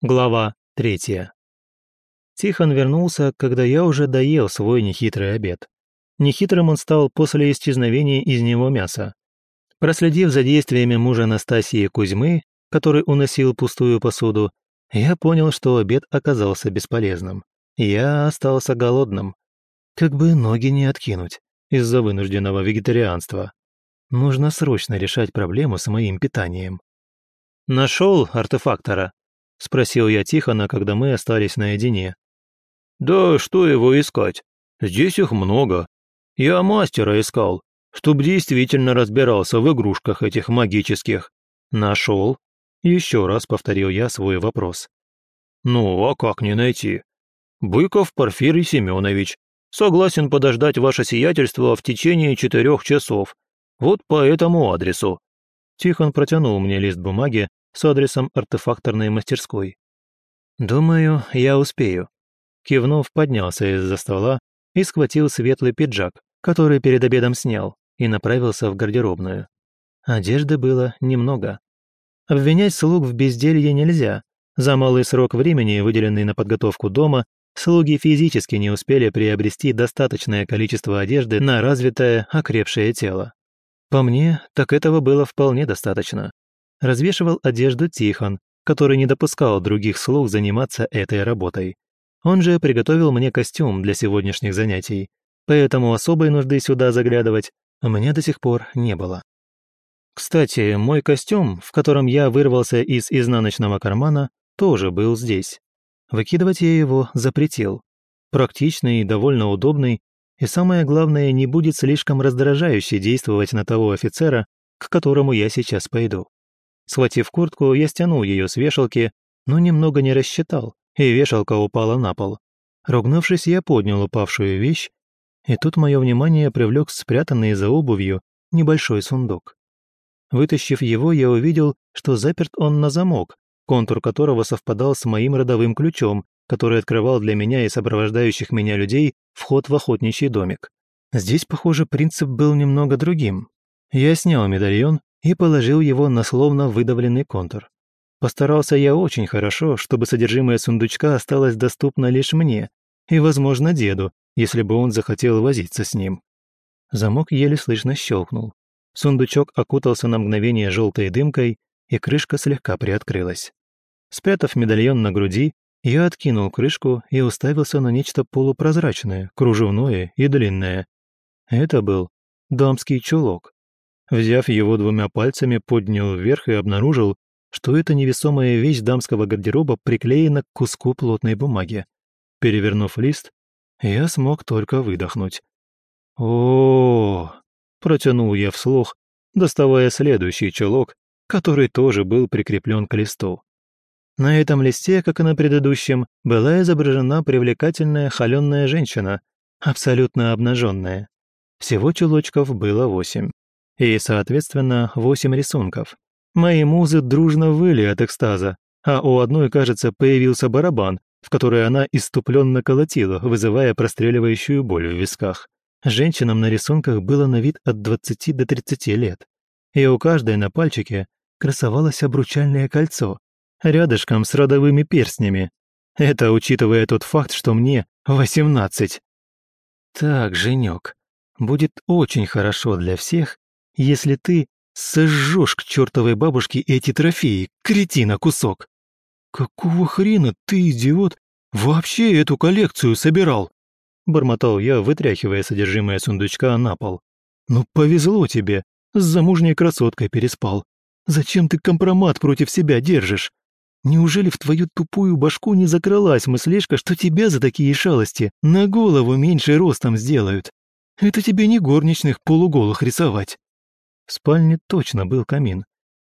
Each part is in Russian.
Глава третья. Тихон вернулся, когда я уже доел свой нехитрый обед. Нехитрым он стал после исчезновения из него мяса. Проследив за действиями мужа Настасии Кузьмы, который уносил пустую посуду, я понял, что обед оказался бесполезным. Я остался голодным. Как бы ноги не откинуть из-за вынужденного вегетарианства. Нужно срочно решать проблему с моим питанием. «Нашел артефактора?» — спросил я Тихона, когда мы остались наедине. «Да что его искать? Здесь их много. Я мастера искал, чтоб действительно разбирался в игрушках этих магических. Нашел?» Еще раз повторил я свой вопрос. «Ну, а как не найти? Быков Порфирий Семенович. Согласен подождать ваше сиятельство в течение четырех часов. Вот по этому адресу». Тихон протянул мне лист бумаги, с адресом артефакторной мастерской. «Думаю, я успею». Кивнув, поднялся из-за стола и схватил светлый пиджак, который перед обедом снял, и направился в гардеробную. Одежды было немного. Обвинять слуг в безделье нельзя. За малый срок времени, выделенный на подготовку дома, слуги физически не успели приобрести достаточное количество одежды на развитое, окрепшее тело. По мне, так этого было вполне достаточно развешивал одежду Тихон, который не допускал других слуг заниматься этой работой. Он же приготовил мне костюм для сегодняшних занятий, поэтому особой нужды сюда заглядывать у меня до сих пор не было. Кстати, мой костюм, в котором я вырвался из изнаночного кармана, тоже был здесь. Выкидывать я его запретил. Практичный довольно удобный, и самое главное, не будет слишком раздражающе действовать на того офицера, к которому я сейчас пойду. Схватив куртку, я стянул ее с вешалки, но немного не рассчитал, и вешалка упала на пол. Ругнувшись, я поднял упавшую вещь, и тут мое внимание привлек спрятанный за обувью небольшой сундук. Вытащив его, я увидел, что заперт он на замок, контур которого совпадал с моим родовым ключом, который открывал для меня и сопровождающих меня людей вход в охотничий домик. Здесь, похоже, принцип был немного другим. Я снял медальон и положил его на словно выдавленный контур. Постарался я очень хорошо, чтобы содержимое сундучка осталось доступно лишь мне и, возможно, деду, если бы он захотел возиться с ним. Замок еле слышно щелкнул. Сундучок окутался на мгновение желтой дымкой, и крышка слегка приоткрылась. Спрятав медальон на груди, я откинул крышку и уставился на нечто полупрозрачное, кружевное и длинное. Это был дамский чулок. Взяв его двумя пальцами, поднял вверх и обнаружил, что эта невесомая вещь дамского гардероба приклеена к куску плотной бумаги. Перевернув лист, я смог только выдохнуть. о, протянул я вслух, доставая следующий чулок, который тоже был прикреплен к листу. На этом листе, как и на предыдущем, была изображена привлекательная холеная женщина, абсолютно обнаженная. Всего чулочков было восемь и, соответственно, восемь рисунков. Мои музы дружно выли от экстаза, а у одной, кажется, появился барабан, в который она иступленно колотила, вызывая простреливающую боль в висках. Женщинам на рисунках было на вид от 20 до 30 лет, и у каждой на пальчике красовалось обручальное кольцо, рядышком с родовыми перстнями. Это учитывая тот факт, что мне 18. Так, Женек, будет очень хорошо для всех, если ты сожжешь к чертовой бабушке эти трофеи, кретина кусок. Какого хрена ты, идиот, вообще эту коллекцию собирал? Бормотал я, вытряхивая содержимое сундучка на пол. Ну повезло тебе, с замужней красоткой переспал. Зачем ты компромат против себя держишь? Неужели в твою тупую башку не закралась мыслишка, что тебя за такие шалости на голову меньше ростом сделают? Это тебе не горничных полуголых рисовать. В спальне точно был камин.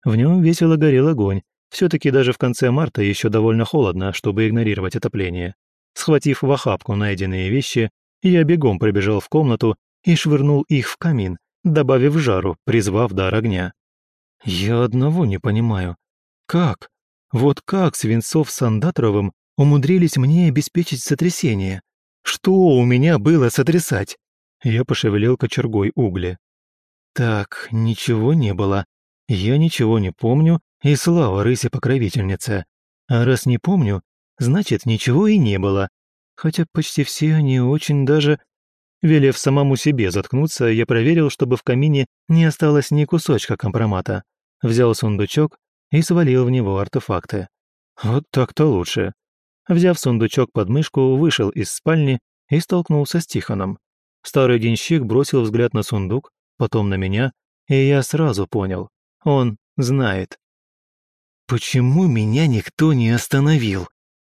В нем весело горел огонь. Все-таки даже в конце марта еще довольно холодно, чтобы игнорировать отопление. Схватив в охапку найденные вещи, я бегом пробежал в комнату и швырнул их в камин, добавив жару, призвав дар огня. Я одного не понимаю. Как? Вот как Свинцов с Андатровым умудрились мне обеспечить сотрясение? Что у меня было сотрясать? Я пошевелил кочергой угли. Так, ничего не было. Я ничего не помню, и слава рысе-покровительнице. А раз не помню, значит, ничего и не было. Хотя почти все они очень даже... Велев самому себе заткнуться, я проверил, чтобы в камине не осталось ни кусочка компромата. Взял сундучок и свалил в него артефакты. Вот так-то лучше. Взяв сундучок под мышку, вышел из спальни и столкнулся с Тихоном. Старый денщик бросил взгляд на сундук, потом на меня, и я сразу понял. Он знает. «Почему меня никто не остановил?»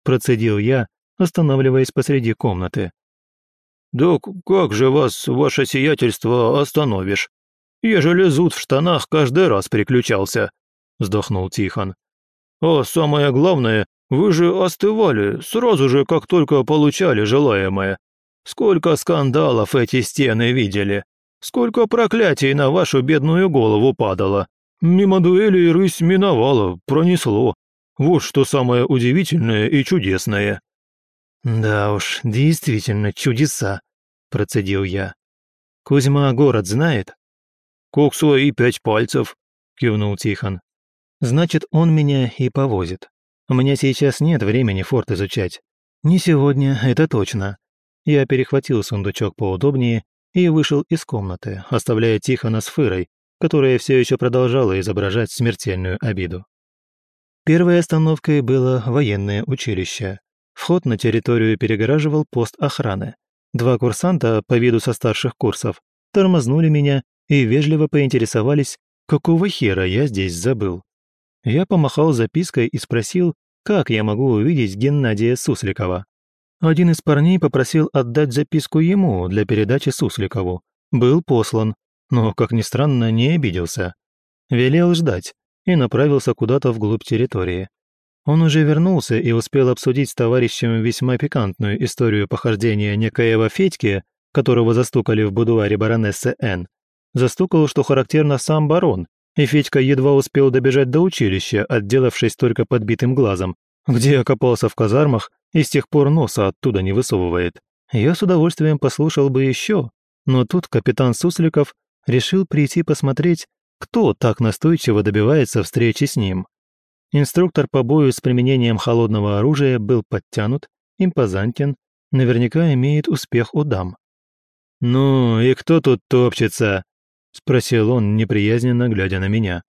Процедил я, останавливаясь посреди комнаты. «Да как же вас, ваше сиятельство, остановишь? Ежели зуд в штанах каждый раз приключался», — вздохнул Тихон. «А самое главное, вы же остывали сразу же, как только получали желаемое. Сколько скандалов эти стены видели, сколько проклятий на вашу бедную голову падало. Мимо дуэли и рысь миновала, пронесло. Вот что самое удивительное и чудесное». «Да уж, действительно чудеса», – процедил я. «Кузьма город знает?» «Как свои пять пальцев», – кивнул Тихон. «Значит, он меня и повозит. У меня сейчас нет времени форт изучать. Не сегодня, это точно». Я перехватил сундучок поудобнее и вышел из комнаты, оставляя Тихона с Фырой, которая все еще продолжала изображать смертельную обиду. Первой остановкой было военное училище. Вход на территорию перегораживал пост охраны. Два курсанта, по виду со старших курсов, тормознули меня и вежливо поинтересовались, какого хера я здесь забыл. Я помахал запиской и спросил, как я могу увидеть Геннадия Сусликова. Один из парней попросил отдать записку ему для передачи Сусликову. Был послан, но, как ни странно, не обиделся. Велел ждать и направился куда-то вглубь территории. Он уже вернулся и успел обсудить с товарищем весьма пикантную историю похождения некоего Федьки, которого застукали в будуаре баронессы Н. Застукал, что характерно сам барон, и Федька едва успел добежать до училища, отделавшись только подбитым глазом, где окопался в казармах и с тех пор носа оттуда не высовывает. Я с удовольствием послушал бы еще, но тут капитан Сусликов решил прийти посмотреть, кто так настойчиво добивается встречи с ним. Инструктор по бою с применением холодного оружия был подтянут, импозантен, наверняка имеет успех у дам. «Ну и кто тут топчется?» – спросил он, неприязненно глядя на меня.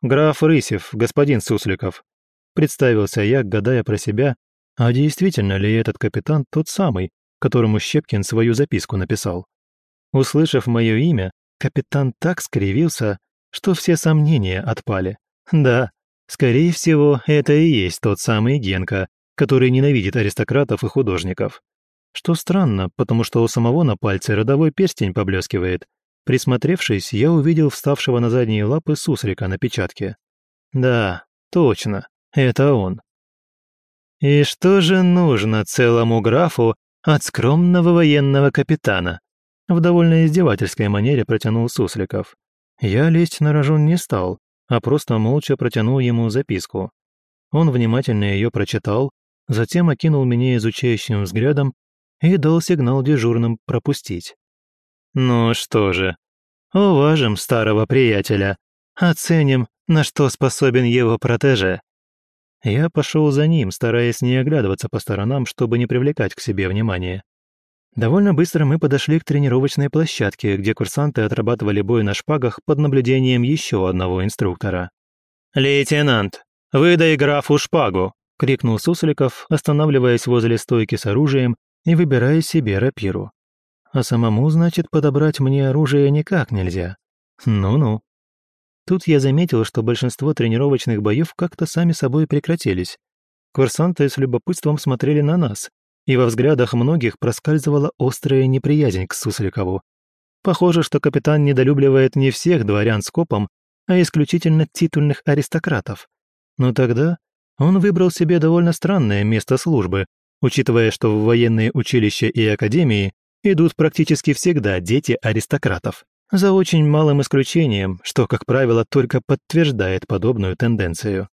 «Граф Рысев, господин Сусликов», – представился я, гадая про себя, а действительно ли этот капитан тот самый, которому Щепкин свою записку написал. Услышав мое имя, капитан так скривился, что все сомнения отпали. Да, Скорее всего, это и есть тот самый Генка, который ненавидит аристократов и художников. Что странно, потому что у самого на пальце родовой перстень поблескивает. Присмотревшись, я увидел вставшего на задние лапы Сусрика на печатке. Да, точно, это он. И что же нужно целому графу от скромного военного капитана? В довольно издевательской манере протянул Сусликов. Я лезть на рожон не стал, а просто молча протянул ему записку. Он внимательно ее прочитал, затем окинул меня изучающим взглядом и дал сигнал дежурным пропустить. «Ну что же, уважим старого приятеля, оценим, на что способен его протеже». Я пошел за ним, стараясь не оглядываться по сторонам, чтобы не привлекать к себе внимания. Довольно быстро мы подошли к тренировочной площадке, где курсанты отрабатывали бой на шпагах под наблюдением еще одного инструктора. «Лейтенант, выдай графу шпагу!» — крикнул Сусликов, останавливаясь возле стойки с оружием и выбирая себе рапиру. А самому, значит, подобрать мне оружие никак нельзя. Ну-ну. Тут я заметил, что большинство тренировочных боев как-то сами собой прекратились. Курсанты с любопытством смотрели на нас, и во взглядах многих проскальзывала острая неприязнь к Сусликову. Похоже, что капитан недолюбливает не всех дворян скопом, а исключительно титульных аристократов. Но тогда он выбрал себе довольно странное место службы, учитывая, что в военные училища и академии идут практически всегда дети аристократов. За очень малым исключением, что, как правило, только подтверждает подобную тенденцию.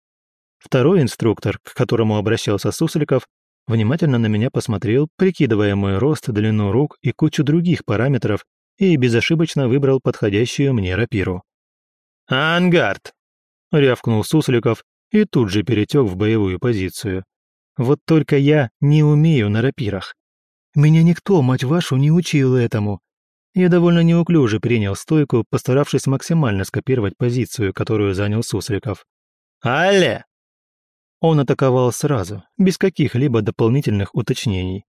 Второй инструктор, к которому обращался Сусликов, внимательно на меня посмотрел, прикидывая мой рост, длину рук и кучу других параметров, и безошибочно выбрал подходящую мне рапиру. «Ангард!» — рявкнул Сусликов и тут же перетек в боевую позицию. Вот только я не умею на рапирах. Меня никто, мать вашу, не учил этому. Я довольно неуклюже принял стойку, постаравшись максимально скопировать позицию, которую занял Сусликов. «Алле!» Он атаковал сразу, без каких-либо дополнительных уточнений.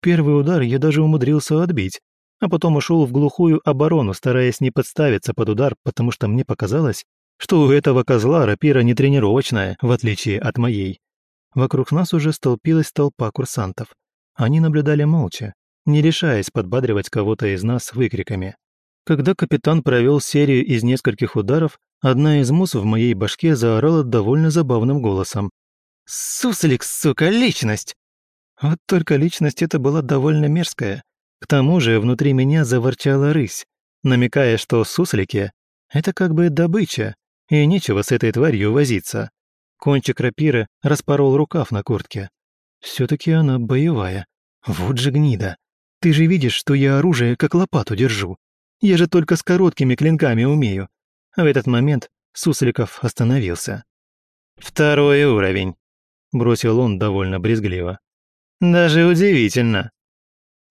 Первый удар я даже умудрился отбить, а потом ушел в глухую оборону, стараясь не подставиться под удар, потому что мне показалось, что у этого козла рапира не тренировочная, в отличие от моей. Вокруг нас уже столпилась толпа курсантов. Они наблюдали молча, не решаясь подбадривать кого-то из нас выкриками. Когда капитан провел серию из нескольких ударов, одна из мус в моей башке заорала довольно забавным голосом. «Суслик, сука, личность!» Вот только личность эта была довольно мерзкая. К тому же внутри меня заворчала рысь, намекая, что суслики — это как бы добыча, и нечего с этой тварью возиться. Кончик рапиры распорол рукав на куртке. все таки она боевая. Вот же гнида. Ты же видишь, что я оружие как лопату держу. Я же только с короткими клинками умею. В этот момент Сусликов остановился. «Второй уровень», — бросил он довольно брезгливо. «Даже удивительно».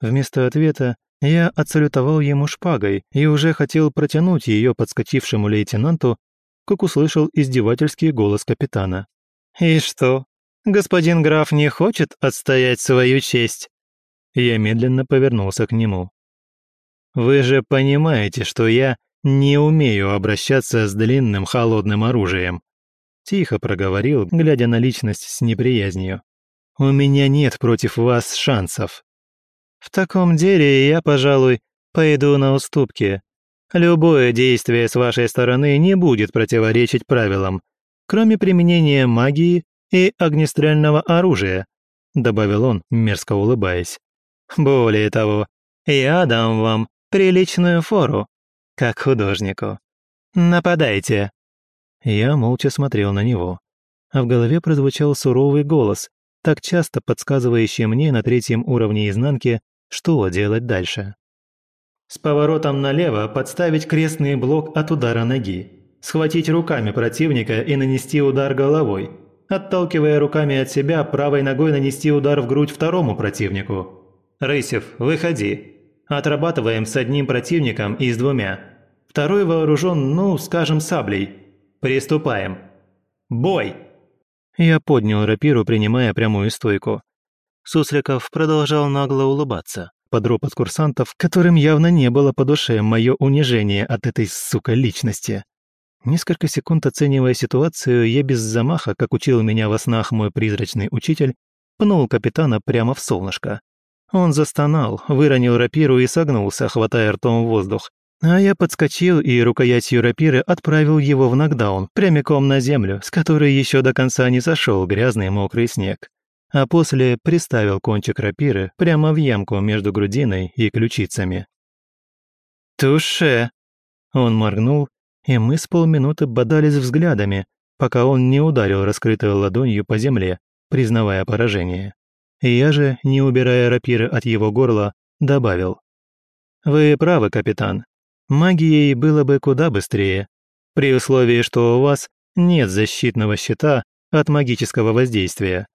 Вместо ответа я отсалютовал ему шпагой и уже хотел протянуть ее подскочившему лейтенанту, как услышал издевательский голос капитана. «И что, господин граф не хочет отстоять свою честь?» Я медленно повернулся к нему. «Вы же понимаете, что я не умею обращаться с длинным холодным оружием», тихо проговорил, глядя на личность с неприязнью. «У меня нет против вас шансов». «В таком деле я, пожалуй, пойду на уступки. Любое действие с вашей стороны не будет противоречить правилам, кроме применения магии и огнестрельного оружия», добавил он, мерзко улыбаясь. Более того, я дам вам приличную фору, как художнику. Нападайте!» Я молча смотрел на него, а в голове прозвучал суровый голос, так часто подсказывающий мне на третьем уровне изнанки, что делать дальше. С поворотом налево подставить крестный блок от удара ноги, схватить руками противника и нанести удар головой, отталкивая руками от себя, правой ногой нанести удар в грудь второму противнику, «Рысев, выходи. Отрабатываем с одним противником и с двумя. Второй вооружен, ну, скажем, саблей. Приступаем. Бой!» Я поднял рапиру, принимая прямую стойку. Сусликов продолжал нагло улыбаться под ропот курсантов, которым явно не было по душе мое унижение от этой, сука, личности. Несколько секунд оценивая ситуацию, я без замаха, как учил меня во снах мой призрачный учитель, пнул капитана прямо в солнышко. Он застонал, выронил рапиру и согнулся, хватая ртом воздух. А я подскочил и рукоятью рапиры отправил его в нокдаун, прямиком на землю, с которой еще до конца не сошел грязный мокрый снег. А после приставил кончик рапиры прямо в ямку между грудиной и ключицами. «Туше!» Он моргнул, и мы с полминуты бодались взглядами, пока он не ударил раскрытой ладонью по земле, признавая поражение. Я же, не убирая рапиры от его горла, добавил. «Вы правы, капитан. Магией было бы куда быстрее, при условии, что у вас нет защитного щита от магического воздействия.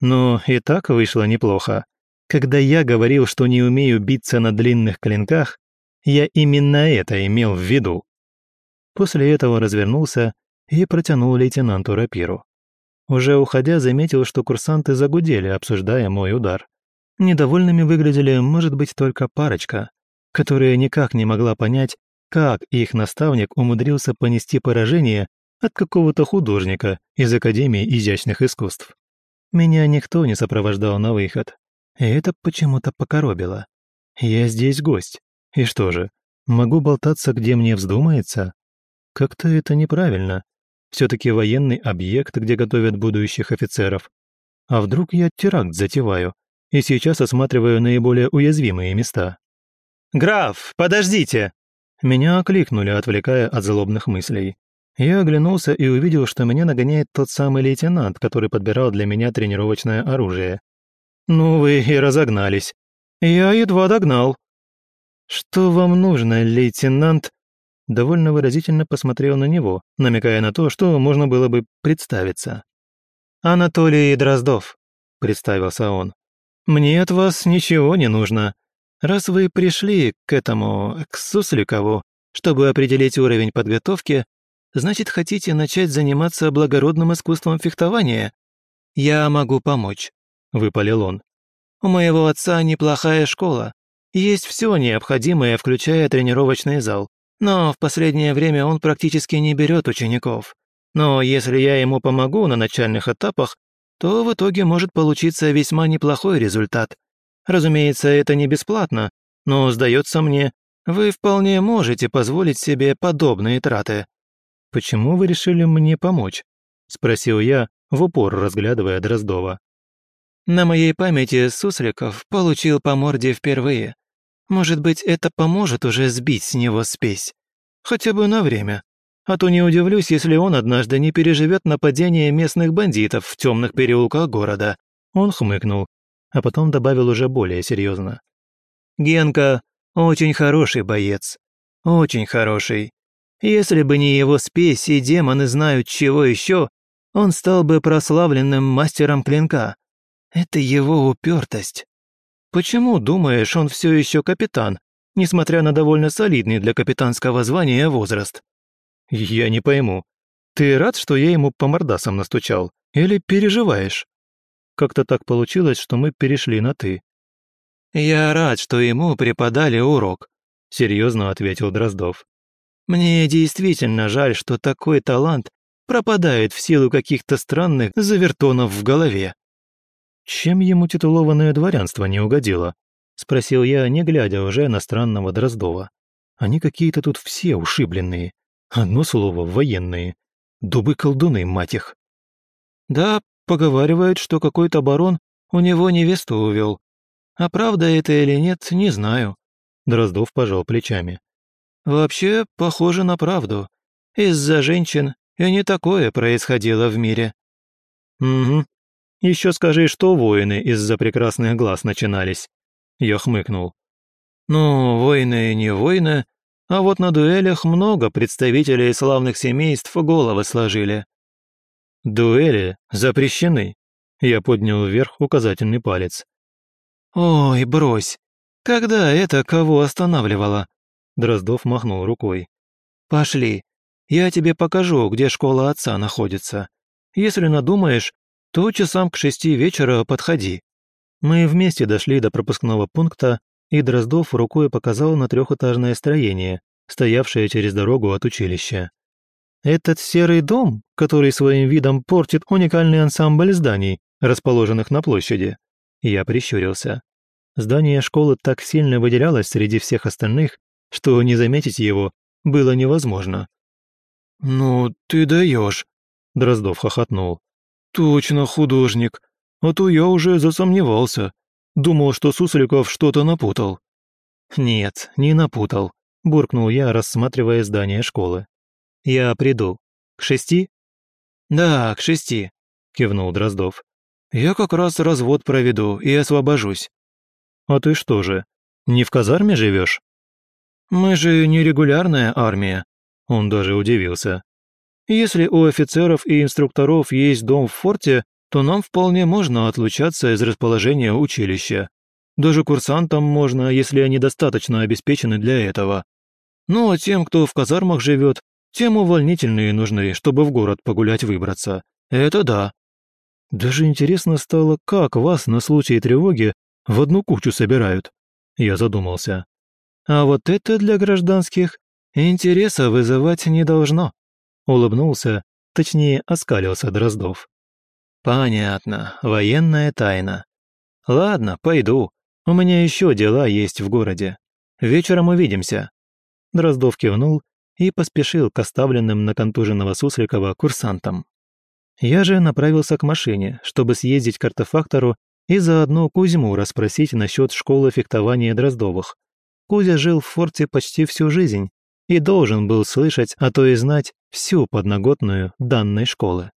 Но и так вышло неплохо. Когда я говорил, что не умею биться на длинных клинках, я именно это имел в виду». После этого развернулся и протянул лейтенанту рапиру. Уже уходя, заметил, что курсанты загудели, обсуждая мой удар. Недовольными выглядели, может быть, только парочка, которая никак не могла понять, как их наставник умудрился понести поражение от какого-то художника из Академии изящных искусств. Меня никто не сопровождал на выход, и это почему-то покоробило. Я здесь гость, и что же, могу болтаться, где мне вздумается? Как-то это неправильно. Все-таки военный объект, где готовят будущих офицеров. А вдруг я теракт затеваю и сейчас осматриваю наиболее уязвимые места? «Граф, подождите!» Меня окликнули, отвлекая от злобных мыслей. Я оглянулся и увидел, что меня нагоняет тот самый лейтенант, который подбирал для меня тренировочное оружие. «Ну вы и разогнались. Я едва догнал». «Что вам нужно, лейтенант?» Довольно выразительно посмотрел на него, намекая на то, что можно было бы представиться. «Анатолий Дроздов», — представился он. «Мне от вас ничего не нужно. Раз вы пришли к этому, к Сусликову, чтобы определить уровень подготовки, значит, хотите начать заниматься благородным искусством фехтования? Я могу помочь», — выпалил он. «У моего отца неплохая школа. Есть все необходимое, включая тренировочный зал. Но в последнее время он практически не берет учеников. Но если я ему помогу на начальных этапах, то в итоге может получиться весьма неплохой результат. Разумеется, это не бесплатно, но, сдается мне, вы вполне можете позволить себе подобные траты». «Почему вы решили мне помочь?» – спросил я, в упор разглядывая Дроздова. «На моей памяти Сусликов получил по морде впервые. Может быть, это поможет уже сбить с него спесь. Хотя бы на время. А то не удивлюсь, если он однажды не переживет нападение местных бандитов в темных переулках города». Он хмыкнул, а потом добавил уже более серьезно. «Генка очень хороший боец. Очень хороший. Если бы не его спесь и демоны знают чего еще, он стал бы прославленным мастером клинка. Это его упертость. Почему, думаешь, он все еще капитан, несмотря на довольно солидный для капитанского звания возраст? Я не пойму. Ты рад, что я ему по мордасам настучал? Или переживаешь? Как-то так получилось, что мы перешли на «ты». «Я рад, что ему преподали урок», — серьезно ответил Дроздов. «Мне действительно жаль, что такой талант пропадает в силу каких-то странных завертонов в голове. «Чем ему титулованное дворянство не угодило?» — спросил я, не глядя уже на странного Дроздова. «Они какие-то тут все ушибленные. Одно слово — военные. Дубы-колдуны, мать их». «Да, поговаривают, что какой-то барон у него невесту увел. А правда это или нет, не знаю». Дроздов пожал плечами. «Вообще, похоже на правду. Из-за женщин и не такое происходило в мире». «Угу, еще скажи, что воины из-за прекрасных глаз начинались». Я хмыкнул. «Ну, войны не войны, а вот на дуэлях много представителей славных семейств головы сложили». «Дуэли запрещены», — я поднял вверх указательный палец. «Ой, брось! Когда это кого останавливало?» Дроздов махнул рукой. «Пошли, я тебе покажу, где школа отца находится. Если надумаешь, то часам к шести вечера подходи». Мы вместе дошли до пропускного пункта, и Дроздов рукой показал на трехэтажное строение, стоявшее через дорогу от училища. «Этот серый дом, который своим видом портит уникальный ансамбль зданий, расположенных на площади?» Я прищурился. Здание школы так сильно выделялось среди всех остальных, что не заметить его было невозможно. «Ну, ты даешь», — Дроздов хохотнул. «Точно художник. А то я уже засомневался. Думал, что Сусликов что-то напутал». «Нет, не напутал», – буркнул я, рассматривая здание школы. «Я приду. К шести?» «Да, к шести», – кивнул Дроздов. «Я как раз развод проведу и освобожусь». «А ты что же, не в казарме живешь? «Мы же не регулярная армия», – он даже удивился. Если у офицеров и инструкторов есть дом в форте, то нам вполне можно отлучаться из расположения училища. Даже курсантам можно, если они достаточно обеспечены для этого. Ну а тем, кто в казармах живет, тем увольнительные нужны, чтобы в город погулять выбраться. Это да. Даже интересно стало, как вас на случай тревоги в одну кучу собирают. Я задумался. А вот это для гражданских интереса вызывать не должно. Улыбнулся, точнее, оскалился Дроздов. «Понятно, военная тайна. Ладно, пойду. У меня еще дела есть в городе. Вечером увидимся». Дроздов кивнул и поспешил к оставленным на контуженного Сусликова курсантам. Я же направился к машине, чтобы съездить к артефактору и заодно Кузьму расспросить насчет школы фехтования Дроздовых. Кузя жил в форте почти всю жизнь и должен был слышать, а то и знать всю подноготную данной школы.